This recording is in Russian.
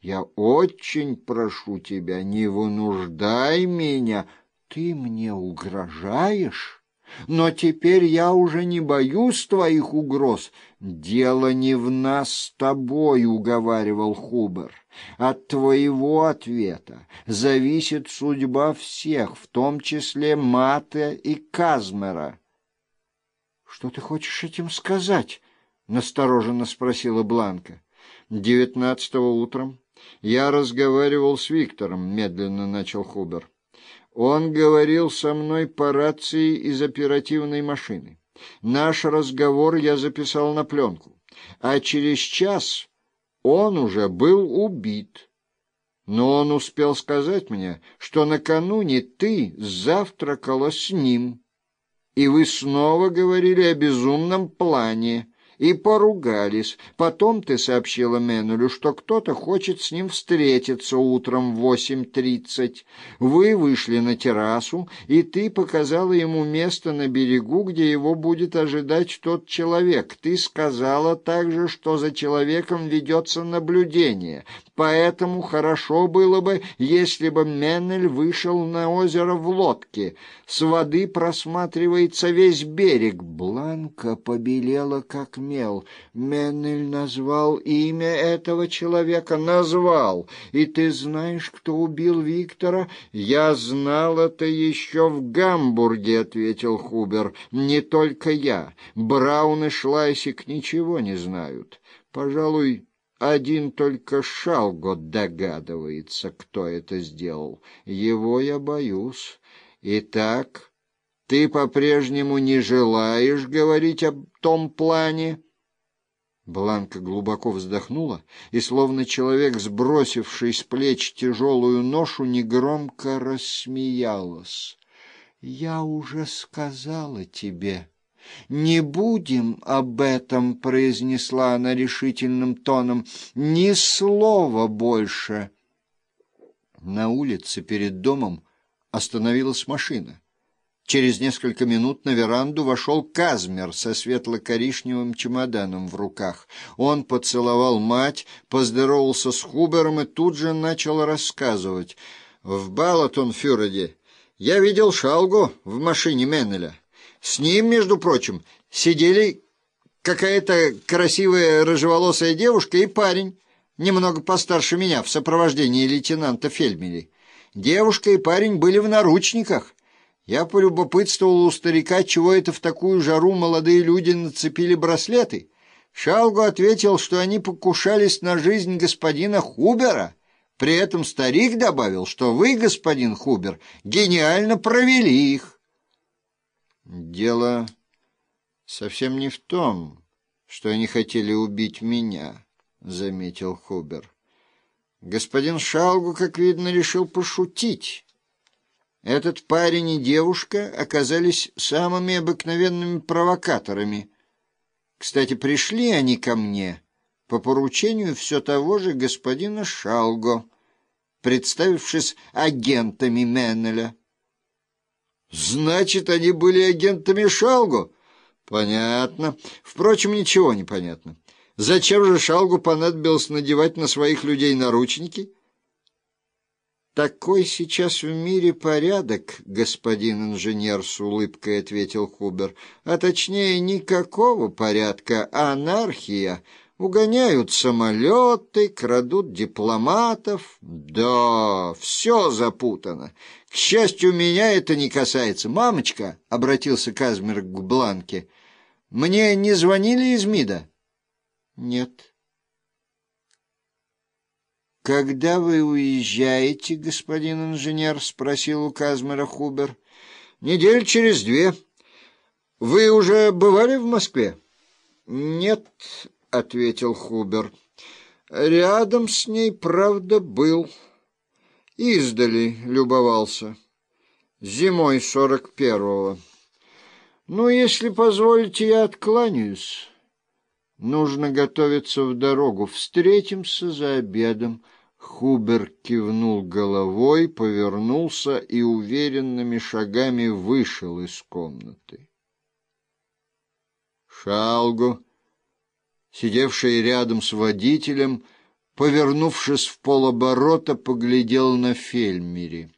Я очень прошу тебя, не вынуждай меня. Ты мне угрожаешь? Но теперь я уже не боюсь твоих угроз. Дело не в нас с тобой, — уговаривал Хубер. От твоего ответа зависит судьба всех, в том числе Мата и Казмера. — Что ты хочешь этим сказать? — настороженно спросила Бланка. Девятнадцатого утром я разговаривал с Виктором, — медленно начал Хубер. Он говорил со мной по рации из оперативной машины. Наш разговор я записал на пленку, а через час он уже был убит. Но он успел сказать мне, что накануне ты завтракала с ним, и вы снова говорили о безумном плане и поругались. Потом ты сообщила Меннелю, что кто-то хочет с ним встретиться утром в восемь тридцать. Вы вышли на террасу, и ты показала ему место на берегу, где его будет ожидать тот человек. Ты сказала также, что за человеком ведется наблюдение. Поэтому хорошо было бы, если бы Меннель вышел на озеро в лодке. С воды просматривается весь берег. Бланка побелела, как мел. Меннель назвал имя этого человека. Назвал. И ты знаешь, кто убил Виктора? Я знал это еще в Гамбурге, — ответил Хубер. Не только я. Браун и Шлайсик ничего не знают. Пожалуй, один только Шалго догадывается, кто это сделал. Его я боюсь. Итак, ты по-прежнему не желаешь говорить о том плане?» Бланка глубоко вздохнула и, словно человек, сбросивший с плеч тяжелую ношу, негромко рассмеялась. «Я уже сказала тебе». «Не будем об этом», — произнесла она решительным тоном, — «ни слова больше». На улице перед домом остановилась машина. Через несколько минут на веранду вошел Казмер со светло-коричневым чемоданом в руках. Он поцеловал мать, поздоровался с Хубером и тут же начал рассказывать. «В Балатон-Фюреде я видел Шалгу в машине Меннеля». С ним, между прочим, сидели какая-то красивая рыжеволосая девушка и парень, немного постарше меня, в сопровождении лейтенанта Фельмели. Девушка и парень были в наручниках. Я полюбопытствовал у старика, чего это в такую жару молодые люди нацепили браслеты. Шалгу ответил, что они покушались на жизнь господина Хубера. При этом старик добавил, что вы, господин Хубер, гениально провели их. Дело совсем не в том, что они хотели убить меня, — заметил Хубер. Господин Шалгу, как видно, решил пошутить. Этот парень и девушка оказались самыми обыкновенными провокаторами. Кстати, пришли они ко мне по поручению все того же господина Шалго, представившись агентами Меннеля. Значит, они были агентами Шалгу? Понятно. Впрочем, ничего не понятно. Зачем же Шалгу понадобилось надевать на своих людей наручники? «Такой сейчас в мире порядок, господин инженер», — с улыбкой ответил Хубер. «А точнее, никакого порядка, а анархия. Угоняют самолеты, крадут дипломатов. Да, все запутано. К счастью, меня это не касается. «Мамочка», — обратился Казмер к Бланке, — «мне не звонили из МИДа?» «Нет». «Когда вы уезжаете, господин инженер?» — спросил у Казмера Хубер. «Недель через две. Вы уже бывали в Москве?» «Нет», — ответил Хубер. «Рядом с ней, правда, был». Издали любовался. Зимой сорок первого. Ну, если позволите, я откланяюсь. Нужно готовиться в дорогу. Встретимся за обедом. Хубер кивнул головой, повернулся и уверенными шагами вышел из комнаты. Шалгу, сидевший рядом с водителем, повернувшись в полоборота, поглядел на Фельмери.